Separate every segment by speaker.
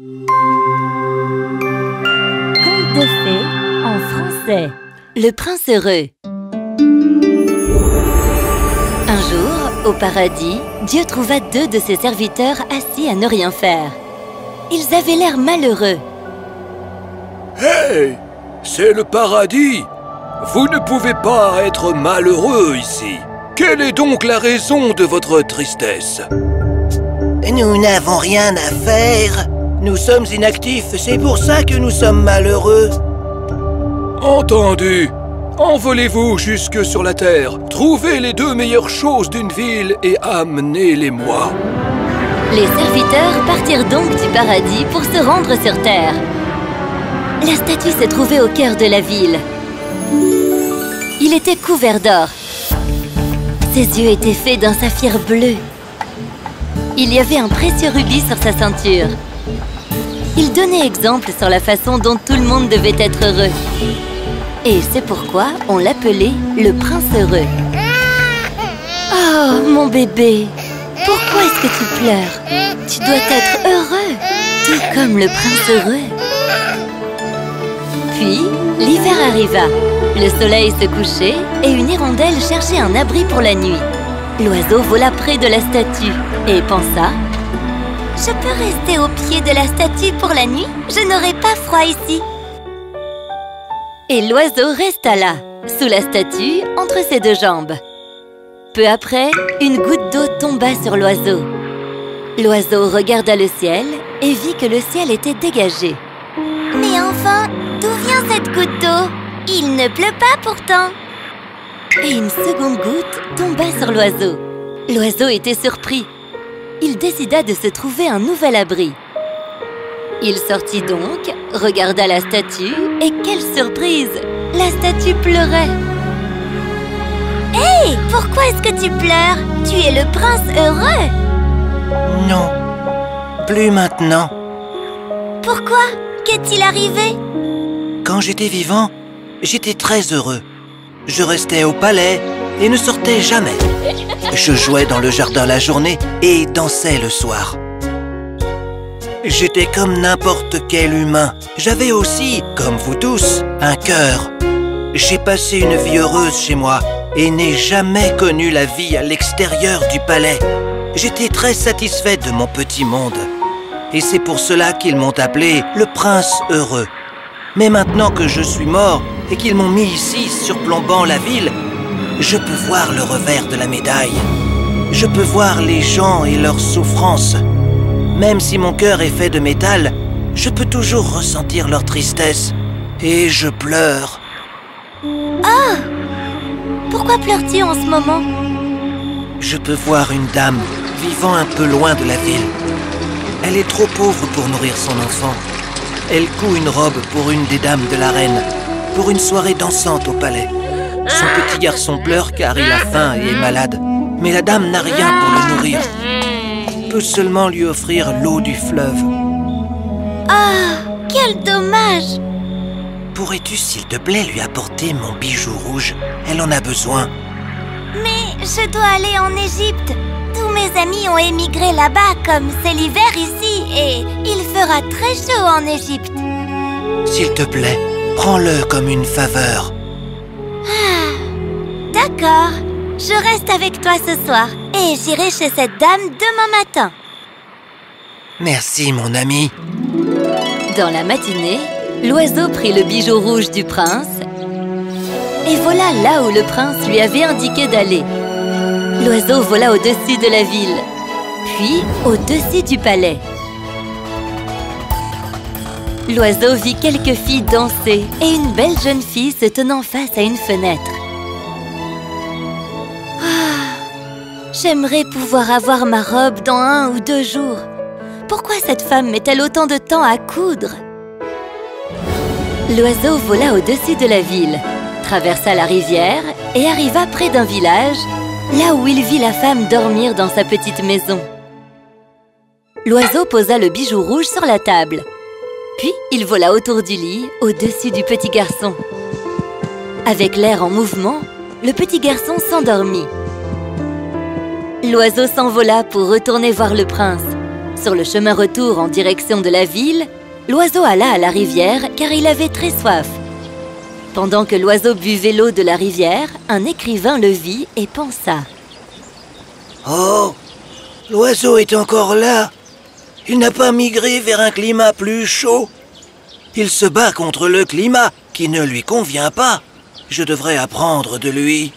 Speaker 1: Conte de fées en français Le prince heureux Un jour, au paradis, Dieu trouva deux de ses serviteurs assis à ne rien faire. Ils avaient l'air malheureux.
Speaker 2: Hey C'est le paradis Vous ne pouvez pas être malheureux ici Quelle est donc la raison de votre tristesse?
Speaker 3: Nous n'avons rien à faire. Nous sommes inactifs, c'est pour ça que nous sommes malheureux.
Speaker 2: Entendu Envolez-vous jusque sur la terre, trouvez les deux meilleures choses d'une ville et amenez-les-moi.
Speaker 1: Les serviteurs partirent donc du paradis pour se rendre sur terre. La statue se trouvait au cœur de la ville. Il était couvert d'or. Ses yeux étaient faits d'un saphir bleu. Il y avait un précieux rubis sur sa ceinture. Il donnait exemple sur la façon dont tout le monde devait être heureux. Et c'est pourquoi on l'appelait le prince heureux. Oh, mon bébé, pourquoi est-ce que tu pleures? Tu dois être heureux, tout comme le prince heureux. Puis, l'hiver arriva. Le soleil se couchait et une hirondelle cherchait un abri pour la nuit. L'oiseau vola près de la statue et pensa « Je peux rester au pied de la statue pour la nuit? Je n'aurai pas froid ici !» Et l'oiseau resta là, sous la statue, entre ses deux jambes. Peu après, une goutte d'eau tomba sur l'oiseau. L'oiseau regarda le ciel et vit que le ciel était dégagé. Mais enfin, d'où vient cette goutte d'eau? Il ne pleut pas pourtant Et une seconde goutte tomba sur l'oiseau. L'oiseau était surpris. Il décida de se trouver un nouvel abri. Il sortit donc, regarda la statue et quelle surprise La statue pleurait Hé Pourquoi est-ce que tu pleures? Tu es le prince heureux
Speaker 3: Non, plus maintenant.
Speaker 1: Pourquoi? Qu'est-il arrivé?
Speaker 3: Quand j'étais vivant, j'étais très heureux. Je restais au palais et ne sortais jamais. Je jouais dans le jardin la journée et dansais le soir. J'étais comme n'importe quel humain. J'avais aussi, comme vous tous, un cœur. J'ai passé une vie heureuse chez moi et n'ai jamais connu la vie à l'extérieur du palais. J'étais très satisfait de mon petit monde. Et c'est pour cela qu'ils m'ont appelé le prince heureux. Mais maintenant que je suis mort et qu'ils m'ont mis ici surplombant la ville, je peux voir le revers de la médaille. Je peux voir les gens et leurs souffrances. Même si mon cœur est fait de métal, je peux toujours ressentir leur tristesse. Et je pleure.
Speaker 1: Ah Pourquoi pleures-tu en ce moment?
Speaker 3: Je peux voir une dame vivant un peu loin de la ville. Elle est trop pauvre pour nourrir son enfant. Elle coud une robe pour une des dames de la reine, pour une soirée dansante au palais. Son petit garçon pleure car il a faim et est malade. Mais la dame n'a rien pour le nourrir. Peut seulement lui offrir l'eau du fleuve.
Speaker 1: Ah Quel dommage
Speaker 3: Pourrais-tu, s'il te plaît, lui apporter mon bijou rouge? Elle en a besoin.
Speaker 1: Mais je dois aller en Égypte. Tous mes amis ont émigré là-bas comme c'est l'hiver ici et il fera très chaud en Égypte.
Speaker 3: S'il te plaît, prends-le comme une faveur.
Speaker 1: Ah, D'accord, je reste avec toi ce soir et j'irai chez cette dame demain matin.
Speaker 3: Merci, mon ami.
Speaker 1: Dans la matinée, l'oiseau prit le bijou rouge du prince et vola là où le prince lui avait indiqué d'aller. L'oiseau vola au-dessus de la ville, puis au-dessus du palais. L'oiseau vit quelques filles danser et une belle jeune fille se tenant face à une fenêtre. J'aimerais pouvoir avoir ma robe dans un ou deux jours. Pourquoi cette femme met-elle autant de temps à coudre? L'oiseau vola au-dessus de la ville, traversa la rivière et arriva près d'un village, là où il vit la femme dormir dans sa petite maison. L'oiseau posa le bijou rouge sur la table. Puis il vola autour du lit, au-dessus du petit garçon. Avec l'air en mouvement, le petit garçon s'endormit. L'oiseau s'envola pour retourner voir le prince. Sur le chemin retour en direction de la ville, l'oiseau alla à la rivière car il avait très soif. Pendant que l'oiseau buvait l'eau de la rivière, un écrivain le vit et pensa.
Speaker 3: Oh L'oiseau est encore là Il n'a pas migré vers un climat plus chaud Il se bat contre le climat qui ne lui convient pas. Je devrais apprendre de lui.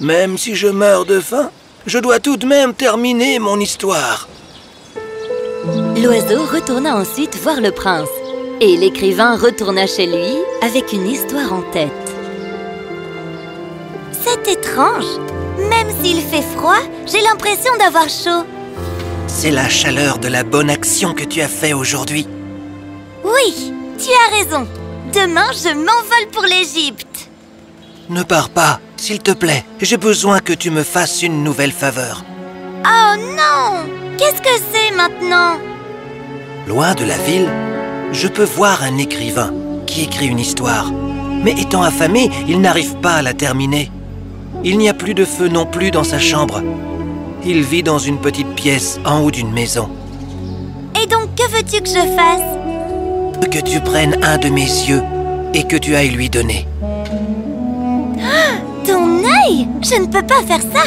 Speaker 3: Même si je meurs de faim, je dois tout de même terminer mon histoire.
Speaker 1: L'oiseau retourna ensuite voir le prince. Et l'écrivain retourna chez lui avec une histoire en tête. C'est étrange. Même s'il fait froid, j'ai l'impression d'avoir chaud.
Speaker 3: C'est la chaleur de la bonne action que tu as fait aujourd'hui.
Speaker 1: Oui, tu as raison. Demain, je m'envole pour l'Égypte.
Speaker 3: Ne pars pas, s'il te plaît. J'ai besoin que tu me fasses une nouvelle faveur.
Speaker 1: Oh non Qu'est-ce que c'est maintenant?
Speaker 3: Loin de la ville, je peux voir un écrivain qui écrit une histoire. Mais étant affamé, il n'arrive pas à la terminer. Il n'y a plus de feu non plus dans sa chambre. Il vit dans une petite pièce en haut d'une maison.
Speaker 1: Et donc, que veux-tu que je fasse?
Speaker 3: Que tu prennes un de mes yeux et que tu ailles lui donner.
Speaker 1: Je ne peux pas faire ça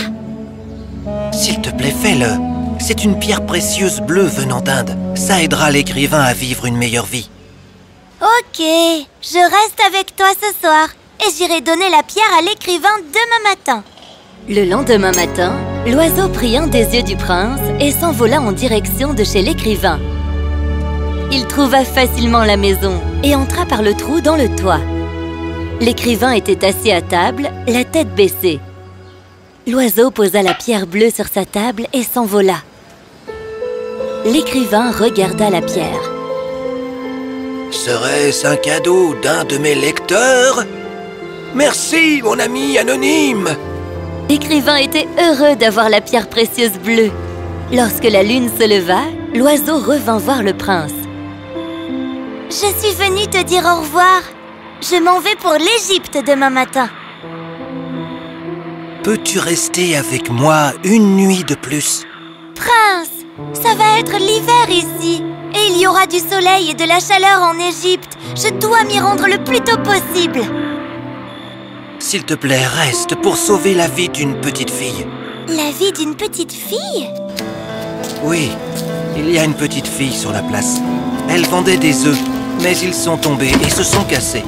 Speaker 3: S'il te plaît, fais-le. C'est une pierre précieuse bleue venant d'Inde. Ça aidera l'écrivain à vivre une meilleure vie.
Speaker 1: Ok, je reste avec toi ce soir et j'irai donner la pierre à l'écrivain demain matin. Le lendemain matin, l'oiseau prit un des yeux du prince et s'envola en direction de chez l'écrivain. Il trouva facilement la maison et entra par le trou dans le toit. L'écrivain était assis à table, la tête baissée. L'oiseau posa la pierre bleue sur sa table et s'envola. L'écrivain regarda la pierre.
Speaker 3: Serait-ce un cadeau d'un de mes lecteurs? Merci, mon ami anonyme
Speaker 1: L'écrivain était heureux d'avoir la pierre précieuse bleue. Lorsque la lune se leva, l'oiseau revint voir le prince. Je suis venu te dire au revoir. Je m'en vais pour l'Égypte demain matin.
Speaker 3: Peux-tu rester avec moi une nuit de plus?
Speaker 1: Prince, ça va être l'hiver ici. Et il y aura du soleil et de la chaleur en Égypte. Je dois m'y rendre le plus tôt possible.
Speaker 3: S'il te plaît, reste pour sauver la vie d'une petite fille.
Speaker 1: La vie d'une petite fille?
Speaker 3: Oui, il y a une petite fille sur la place. Elle vendait des œufs, mais ils sont tombés et se sont cassés.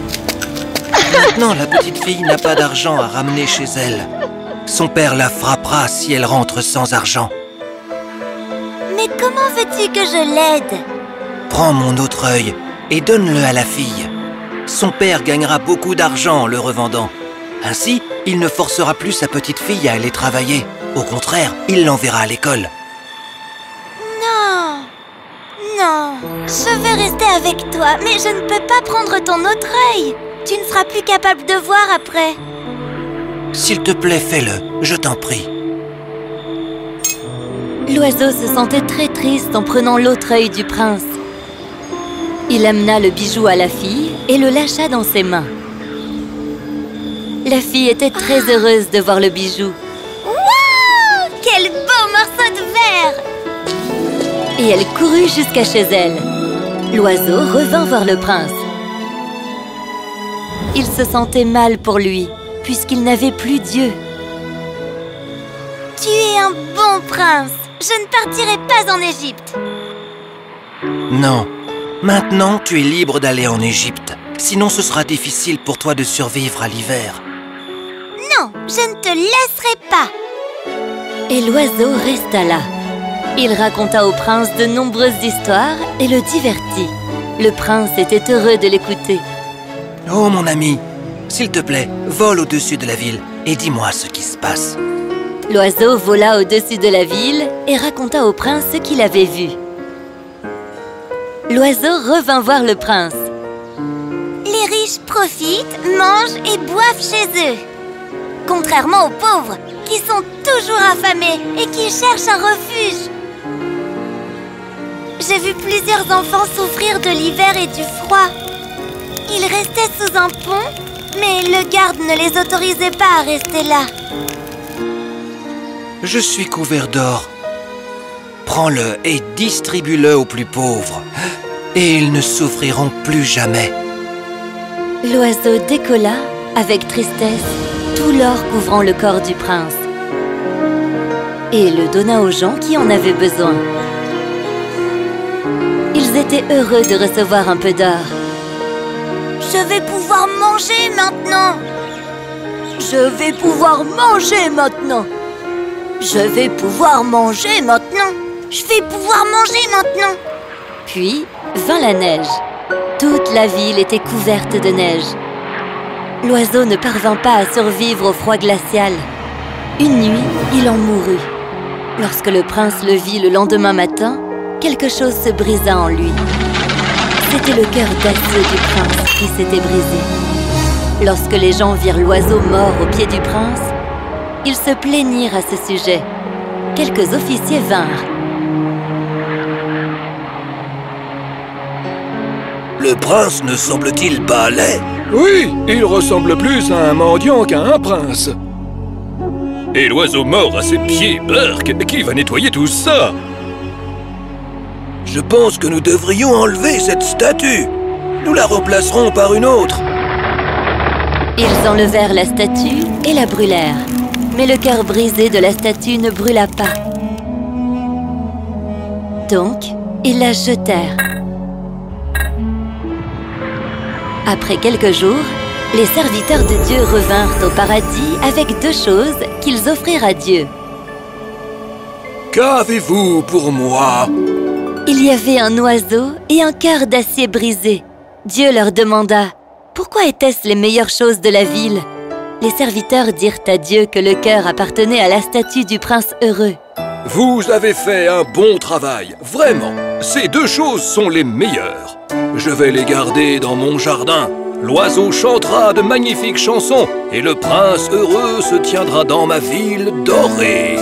Speaker 3: Maintenant, la petite fille n'a pas d'argent à ramener chez elle. Son père la frappera si elle rentre sans argent.
Speaker 1: Mais comment veux-tu que je l'aide?
Speaker 3: Prends mon autre œil et donne-le à la fille. Son père gagnera beaucoup d'argent en le revendant. Ainsi, il ne forcera plus sa petite fille à aller travailler. Au contraire, il l'enverra à l'école.
Speaker 1: Non Non Je vais rester avec toi, mais je ne peux pas prendre ton autre œil Tu ne seras plus capable de voir après
Speaker 3: S'il te plaît, fais-le, je t'en prie.
Speaker 1: L'oiseau se sentait très triste en prenant l'autre œil du prince. Il amena le bijou à la fille et le lâcha dans ses mains. La fille était très heureuse de voir le bijou. Wow Quel beau morceau de verre Et elle courut jusqu'à chez elle. L'oiseau revint voir le prince. Il se sentait mal pour lui, puisqu'il n'avait plus Dieu. Tu es un bon prince Je ne partirai pas en Égypte
Speaker 3: Non, maintenant tu es libre d'aller en Égypte. Sinon ce sera difficile pour toi de survivre à l'hiver.
Speaker 1: Non, je ne te laisserai pas Et l'oiseau resta là. Il raconta au prince de nombreuses histoires et le divertit. Le prince était heureux de l'écouter.
Speaker 3: Oh mon ami, s'il te plaît, vole au-dessus de la ville et dis-moi ce qui se passe.
Speaker 1: L'oiseau vola au-dessus de la ville et raconta au prince ce qu'il avait vu. L'oiseau revint voir le prince. Les riches profitent, mangent et boivent chez eux. Contrairement aux pauvres, qui sont toujours affamés et qui cherchent un refuge. J'ai vu plusieurs enfants souffrir de l'hiver et du froid. Ils restaient sous un pont, mais le garde ne les autorisait pas à rester là.
Speaker 3: Je suis couvert d'or.
Speaker 4: Prends-le et distribue-le aux plus pauvres. Et ils ne souffriront plus jamais.
Speaker 1: L'oiseau décolla avec tristesse, tout l'or couvrant le corps du prince. Et le donna aux gens qui en avaient besoin. Étaient heureux de recevoir un peu d'or.
Speaker 5: Je vais pouvoir manger maintenant Je vais pouvoir manger maintenant Je vais pouvoir manger maintenant Je vais pouvoir manger maintenant
Speaker 1: Puis vint la neige. Toute la ville était couverte de neige. L'oiseau ne parvint pas à survivre au froid glacial. Une nuit, il en mourut. Lorsque le prince le vit le lendemain matin, quelque chose se brisa en lui. C'était le cœur d'acier du prince qui s'était brisé. Lorsque les gens virent l'oiseau mort au pied du prince, ils se plaignirent à ce sujet. Quelques officiers vinrent.
Speaker 3: Le prince ne semble-t-il pas laid? Oui, il ressemble plus à un mendiant qu'à un prince. Et l'oiseau mort à ses pieds, Burk, qui va nettoyer tout ça? Je pense que nous devrions enlever cette statue. Nous la remplacerons par une autre.
Speaker 1: Ils enlevèrent la statue et la brûlèrent. Mais le cœur brisé de la statue ne brûla pas. Donc, ils la jetèrent. Après quelques jours, les serviteurs de Dieu revinrent au paradis avec deux choses qu'ils offrirent à Dieu.
Speaker 3: Qu'avez-vous pour moi?
Speaker 1: Il y avait un oiseau et un cœur d'acier brisé. Dieu leur demanda « Pourquoi étaient-ce les meilleures choses de la ville ?» Les serviteurs dirent à Dieu que le cœur appartenait à la statue du prince heureux.
Speaker 3: Vous avez fait un bon travail, vraiment. Ces deux choses sont les meilleures. Je vais les garder dans mon jardin. L'oiseau chantera de magnifiques chansons et le prince heureux se tiendra dans ma ville dorée.